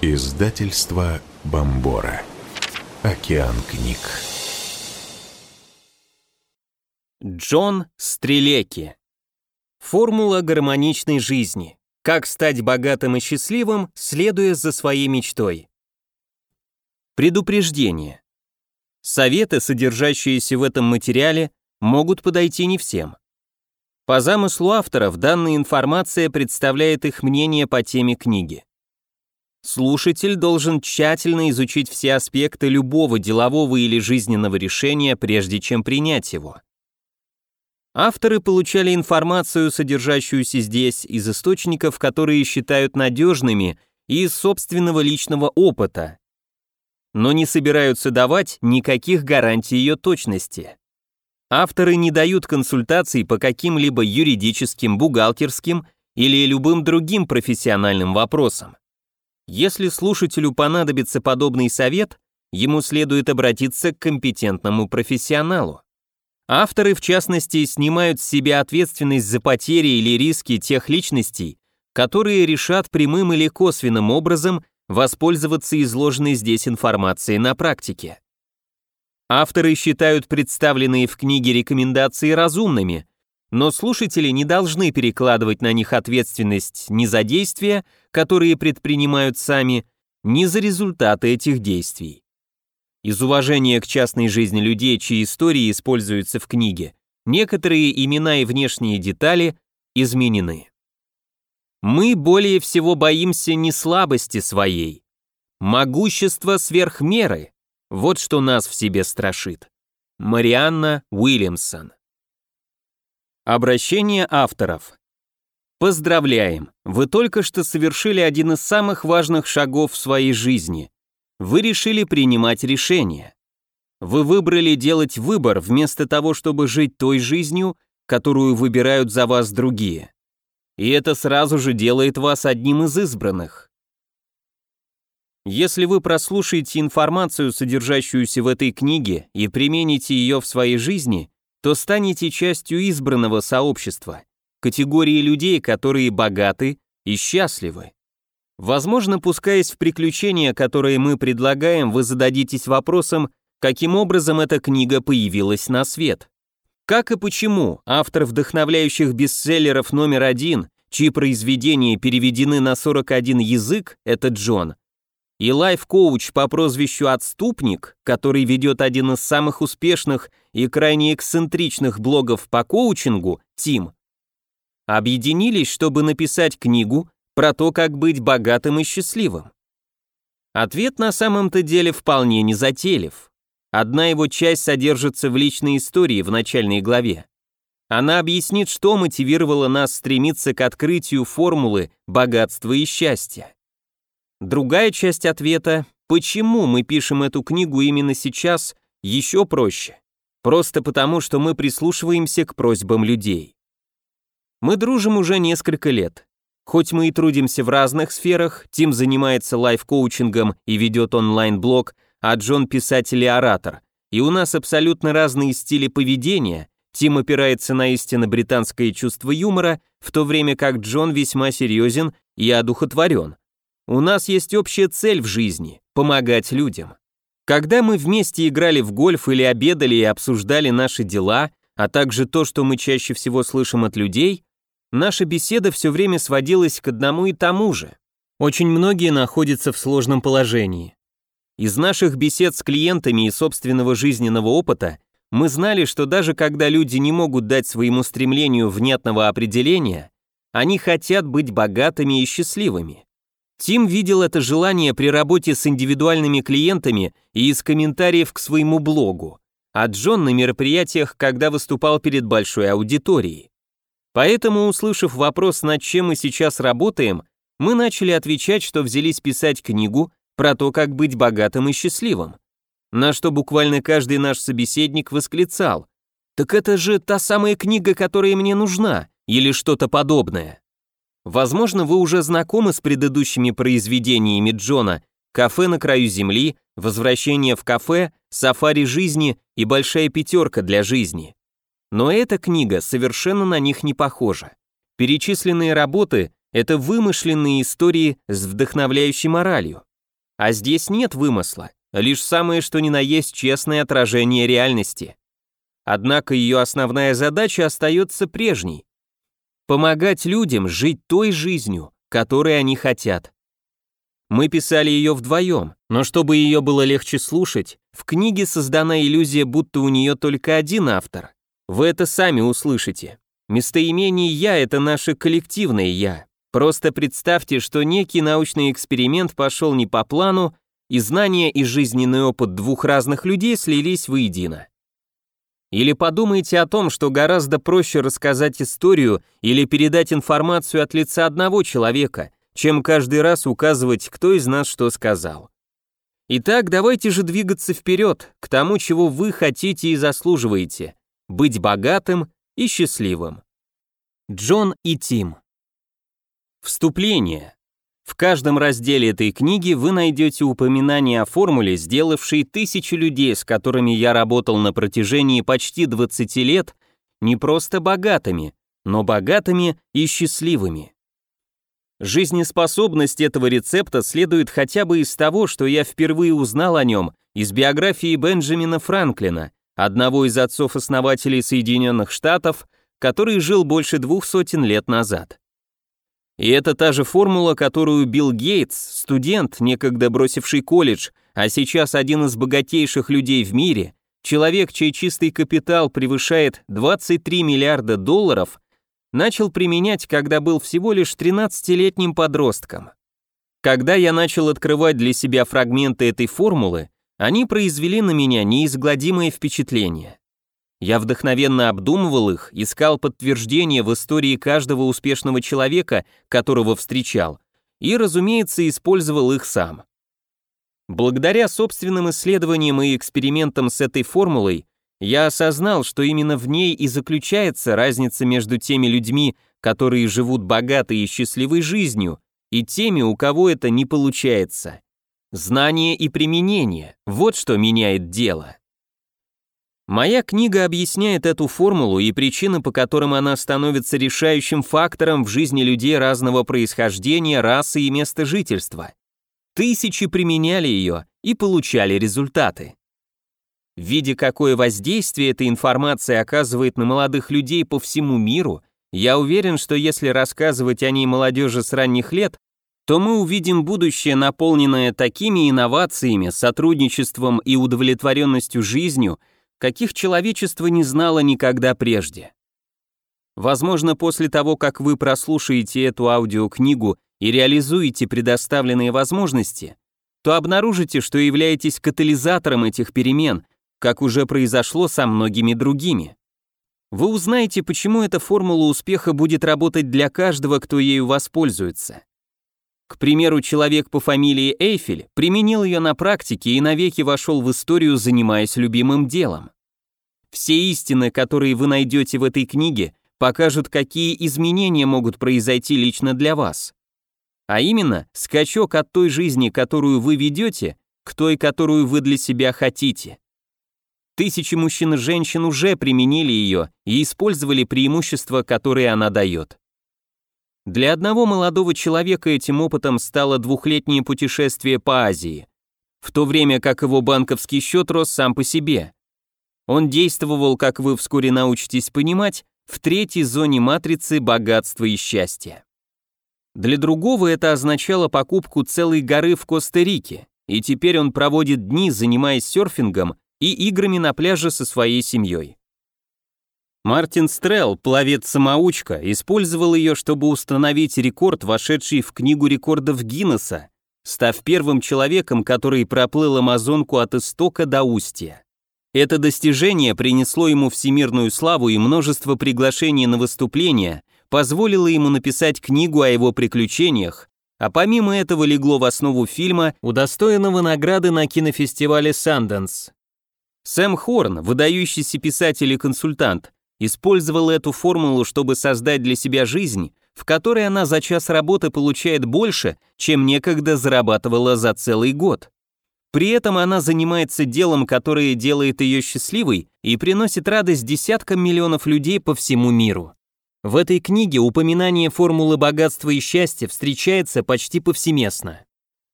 Издательство Бомбора. Океан книг. Джон Стрелеки. Формула гармоничной жизни. Как стать богатым и счастливым, следуя за своей мечтой. Предупреждение. Советы, содержащиеся в этом материале, могут подойти не всем. По замыслу авторов, данная информация представляет их мнение по теме книги. Слушатель должен тщательно изучить все аспекты любого делового или жизненного решения, прежде чем принять его. Авторы получали информацию, содержащуюся здесь, из источников, которые считают надежными, и из собственного личного опыта, но не собираются давать никаких гарантий ее точности. Авторы не дают консультаций по каким-либо юридическим, бухгалтерским или любым другим профессиональным вопросам. Если слушателю понадобится подобный совет, ему следует обратиться к компетентному профессионалу. Авторы, в частности, снимают с себя ответственность за потери или риски тех личностей, которые решат прямым или косвенным образом воспользоваться изложенной здесь информацией на практике. Авторы считают представленные в книге рекомендации разумными, но слушатели не должны перекладывать на них ответственность ни за действия, которые предпринимают сами, ни за результаты этих действий. Из уважения к частной жизни людей, чьи истории используются в книге, некоторые имена и внешние детали изменены. Мы более всего боимся не слабости своей, могущества сверх меры. Вот что нас в себе страшит. Марианна Уильямсон Обращение авторов. Поздравляем! Вы только что совершили один из самых важных шагов в своей жизни. Вы решили принимать решение. Вы выбрали делать выбор вместо того, чтобы жить той жизнью, которую выбирают за вас другие. И это сразу же делает вас одним из избранных. Если вы прослушаете информацию, содержащуюся в этой книге, и примените ее в своей жизни, то станете частью избранного сообщества, категории людей, которые богаты и счастливы. Возможно, пускаясь в приключения, которые мы предлагаем, вы зададитесь вопросом, каким образом эта книга появилась на свет. Как и почему автор вдохновляющих бестселлеров номер один, чьи произведения переведены на 41 язык, это Джон, и лайф-коуч по прозвищу «Отступник», который ведет один из самых успешных и крайне эксцентричных блогов по коучингу, Тим, объединились, чтобы написать книгу про то, как быть богатым и счастливым. Ответ на самом-то деле вполне не затейлив. Одна его часть содержится в личной истории в начальной главе. Она объяснит, что мотивировало нас стремиться к открытию формулы богатства и счастья. Другая часть ответа «Почему мы пишем эту книгу именно сейчас?» еще проще. Просто потому, что мы прислушиваемся к просьбам людей. Мы дружим уже несколько лет. Хоть мы и трудимся в разных сферах, Тим занимается лайф-коучингом и ведет онлайн-блог, а Джон писатель и оратор. И у нас абсолютно разные стили поведения. Тим опирается на истинно британское чувство юмора, в то время как Джон весьма серьезен и одухотворен. У нас есть общая цель в жизни – помогать людям. Когда мы вместе играли в гольф или обедали и обсуждали наши дела, а также то, что мы чаще всего слышим от людей, наша беседа все время сводилась к одному и тому же. Очень многие находятся в сложном положении. Из наших бесед с клиентами и собственного жизненного опыта мы знали, что даже когда люди не могут дать своему стремлению внятного определения, они хотят быть богатыми и счастливыми. Тим видел это желание при работе с индивидуальными клиентами и из комментариев к своему блогу, а Джон на мероприятиях, когда выступал перед большой аудиторией. Поэтому, услышав вопрос, над чем мы сейчас работаем, мы начали отвечать, что взялись писать книгу про то, как быть богатым и счастливым. На что буквально каждый наш собеседник восклицал «Так это же та самая книга, которая мне нужна» или что-то подобное. Возможно, вы уже знакомы с предыдущими произведениями Джона «Кафе на краю земли», «Возвращение в кафе», «Сафари жизни» и «Большая пятерка для жизни». Но эта книга совершенно на них не похожа. Перечисленные работы – это вымышленные истории с вдохновляющей моралью. А здесь нет вымысла, лишь самое что ни на есть честное отражение реальности. Однако ее основная задача остается прежней – помогать людям жить той жизнью, которой они хотят. Мы писали ее вдвоем, но чтобы ее было легче слушать, в книге создана иллюзия, будто у нее только один автор. Вы это сами услышите. Местоимение «я» — это наше коллективное «я». Просто представьте, что некий научный эксперимент пошел не по плану, и знания и жизненный опыт двух разных людей слились воедино. Или подумайте о том, что гораздо проще рассказать историю или передать информацию от лица одного человека, чем каждый раз указывать, кто из нас что сказал. Итак, давайте же двигаться вперед, к тому, чего вы хотите и заслуживаете – быть богатым и счастливым. Джон и Тим. Вступление. В каждом разделе этой книги вы найдете упоминание о формуле, сделавшей тысячи людей, с которыми я работал на протяжении почти 20 лет, не просто богатыми, но богатыми и счастливыми. Жизнеспособность этого рецепта следует хотя бы из того, что я впервые узнал о нем из биографии Бенджамина Франклина, одного из отцов-основателей Соединенных Штатов, который жил больше двух сотен лет назад. И это та же формула, которую Билл Гейтс, студент, некогда бросивший колледж, а сейчас один из богатейших людей в мире, человек, чей чистый капитал превышает 23 миллиарда долларов, начал применять, когда был всего лишь 13-летним подростком. Когда я начал открывать для себя фрагменты этой формулы, они произвели на меня неизгладимое впечатление. Я вдохновенно обдумывал их, искал подтверждения в истории каждого успешного человека, которого встречал, и, разумеется, использовал их сам. Благодаря собственным исследованиям и экспериментам с этой формулой, я осознал, что именно в ней и заключается разница между теми людьми, которые живут богатой и счастливой жизнью, и теми, у кого это не получается. Знание и применение – вот что меняет дело. Моя книга объясняет эту формулу и причины, по которым она становится решающим фактором в жизни людей разного происхождения, расы и места жительства. Тысячи применяли ее и получали результаты. Видя, какое воздействие эта информация оказывает на молодых людей по всему миру, я уверен, что если рассказывать о ней молодежи с ранних лет, то мы увидим будущее, наполненное такими инновациями, сотрудничеством и удовлетворенностью жизнью, каких человечество не знало никогда прежде. Возможно, после того, как вы прослушаете эту аудиокнигу и реализуете предоставленные возможности, то обнаружите, что являетесь катализатором этих перемен, как уже произошло со многими другими. Вы узнаете, почему эта формула успеха будет работать для каждого, кто ею воспользуется. К примеру, человек по фамилии Эйфель применил ее на практике и навеки вошел в историю, занимаясь любимым делом. Все истины, которые вы найдете в этой книге, покажут, какие изменения могут произойти лично для вас. А именно, скачок от той жизни, которую вы ведете, к той, которую вы для себя хотите. Тысячи мужчин и женщин уже применили ее и использовали преимущества, которые она дает. Для одного молодого человека этим опытом стало двухлетнее путешествие по Азии, в то время как его банковский счет рос сам по себе. Он действовал, как вы вскоре научитесь понимать, в третьей зоне матрицы богатства и счастья. Для другого это означало покупку целой горы в Коста-Рике, и теперь он проводит дни, занимаясь серфингом и играми на пляже со своей семьей. Мартин Стрелл, пловец-самоучка, использовал ее, чтобы установить рекорд, вошедший в Книгу рекордов Гиннесса, став первым человеком, который проплыл Амазонку от истока до устья. Это достижение принесло ему всемирную славу и множество приглашений на выступления, позволило ему написать книгу о его приключениях, а помимо этого легло в основу фильма, удостоенного награды на кинофестивале Санденс. Сэм Хорн, выдающийся писатель и консультант, использовал эту формулу, чтобы создать для себя жизнь, в которой она за час работы получает больше, чем некогда зарабатывала за целый год. При этом она занимается делом, которое делает ее счастливой и приносит радость десяткам миллионов людей по всему миру. В этой книге упоминание формулы богатства и счастья встречается почти повсеместно.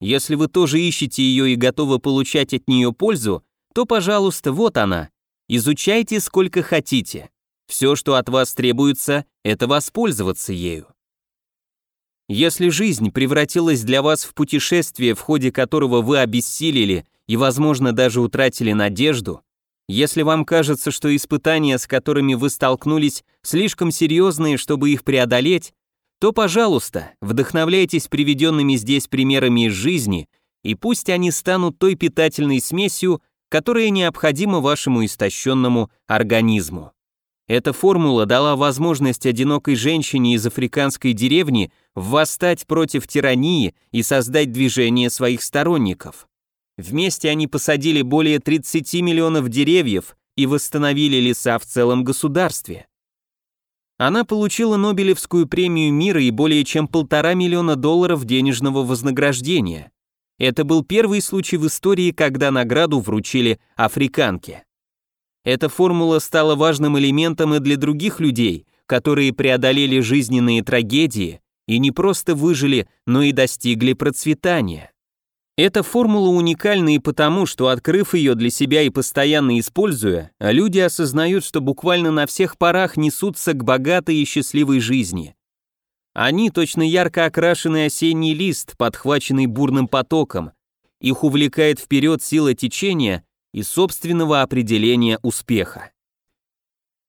Если вы тоже ищете ее и готовы получать от нее пользу, то, пожалуйста, вот она. Изучайте сколько хотите. Все, что от вас требуется, это воспользоваться ею. Если жизнь превратилась для вас в путешествие, в ходе которого вы обессилели и, возможно, даже утратили надежду, если вам кажется, что испытания, с которыми вы столкнулись, слишком серьезные, чтобы их преодолеть, то, пожалуйста, вдохновляйтесь приведенными здесь примерами из жизни, и пусть они станут той питательной смесью, которая необходима вашему истощенному организму. Эта формула дала возможность одинокой женщине из африканской деревни восстать против тирании и создать движение своих сторонников. Вместе они посадили более 30 миллионов деревьев и восстановили леса в целом государстве. Она получила Нобелевскую премию мира и более чем полтора миллиона долларов денежного вознаграждения. Это был первый случай в истории, когда награду вручили африканке. Эта формула стала важным элементом и для других людей, которые преодолели жизненные трагедии и не просто выжили, но и достигли процветания. Эта формула уникальна и потому, что открыв ее для себя и постоянно используя, люди осознают, что буквально на всех парах несутся к богатой и счастливой жизни. Они точно ярко окрашенный осенний лист, подхваченный бурным потоком. Их увлекает вперед сила течения и собственного определения успеха.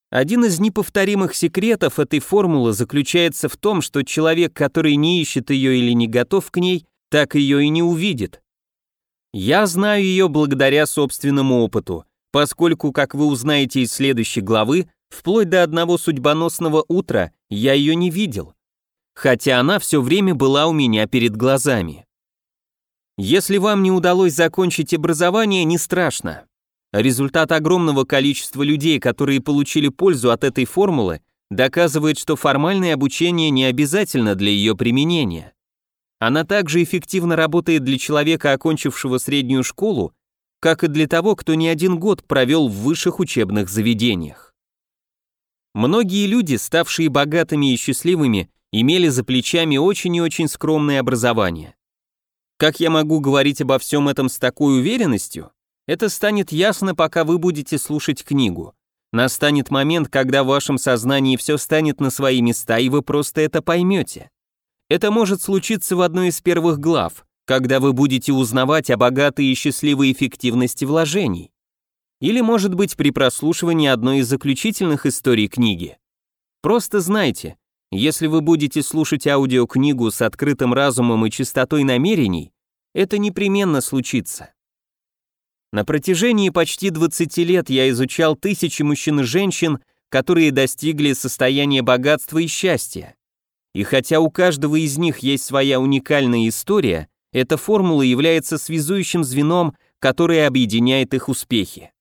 Один из неповторимых секретов этой формулы заключается в том, что человек, который не ищет ее или не готов к ней, так ее и не увидит. Я знаю ее благодаря собственному опыту, поскольку, как вы узнаете из следующей главы, вплоть до одного судьбоносного утра я ее не видел, хотя она все время была у меня перед глазами. Если вам не удалось закончить образование, не страшно. Результат огромного количества людей, которые получили пользу от этой формулы, доказывает, что формальное обучение не обязательно для ее применения. Она также эффективно работает для человека, окончившего среднюю школу, как и для того, кто не один год провел в высших учебных заведениях. Многие люди, ставшие богатыми и счастливыми, имели за плечами очень и очень скромное образование. Как я могу говорить обо всем этом с такой уверенностью? Это станет ясно, пока вы будете слушать книгу. Настанет момент, когда в вашем сознании все станет на свои места, и вы просто это поймете. Это может случиться в одной из первых глав, когда вы будете узнавать о богатой и счастливой эффективности вложений. Или, может быть, при прослушивании одной из заключительных историй книги. Просто знайте, если вы будете слушать аудиокнигу с открытым разумом и чистотой намерений, это непременно случится. На протяжении почти 20 лет я изучал тысячи мужчин и женщин, которые достигли состояния богатства и счастья. И хотя у каждого из них есть своя уникальная история, эта формула является связующим звеном, которое объединяет их успехи.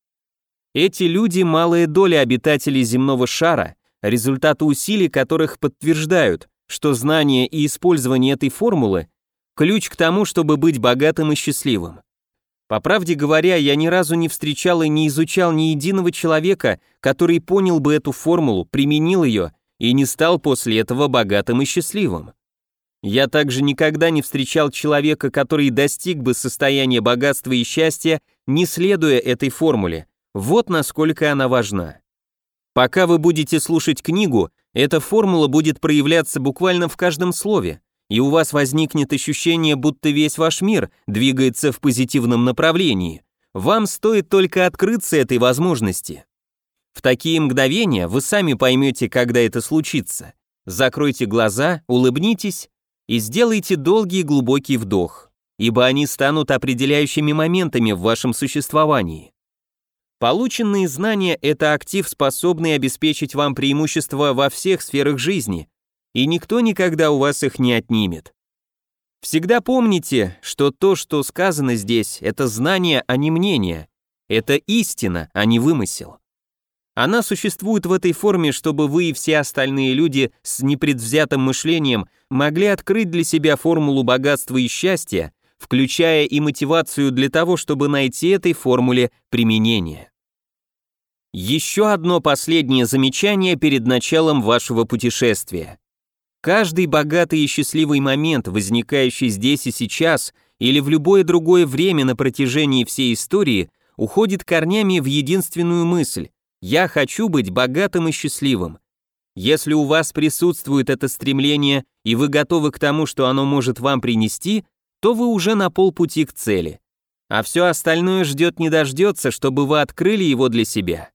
Эти люди – малая доля обитателей земного шара, результаты усилий которых подтверждают, что знание и использование этой формулы – ключ к тому, чтобы быть богатым и счастливым. По правде говоря, я ни разу не встречал и не изучал ни единого человека, который понял бы эту формулу, применил ее и не стал после этого богатым и счастливым. Я также никогда не встречал человека, который достиг бы состояния богатства и счастья, не следуя этой формуле. Вот насколько она важна. Пока вы будете слушать книгу, эта формула будет проявляться буквально в каждом слове, и у вас возникнет ощущение, будто весь ваш мир двигается в позитивном направлении. Вам стоит только открыться этой возможности. В такие мгновения вы сами поймете, когда это случится. Закройте глаза, улыбнитесь и сделайте долгий глубокий вдох, ибо они станут определяющими моментами в вашем существовании. Полученные знания – это актив, способный обеспечить вам преимущества во всех сферах жизни, и никто никогда у вас их не отнимет. Всегда помните, что то, что сказано здесь, это знание, а не мнение. Это истина, а не вымысел. Она существует в этой форме, чтобы вы и все остальные люди с непредвзятым мышлением могли открыть для себя формулу богатства и счастья, включая и мотивацию для того, чтобы найти этой формуле применение. Еще одно последнее замечание перед началом вашего путешествия. Каждый богатый и счастливый момент, возникающий здесь и сейчас, или в любое другое время на протяжении всей истории уходит корнями в единственную мысль «я хочу быть богатым и счастливым». Если у вас присутствует это стремление и вы готовы к тому, что оно может вам принести, то вы уже на полпути к цели. А все остальное ждет не дождется, чтобы вы открыли его для себя.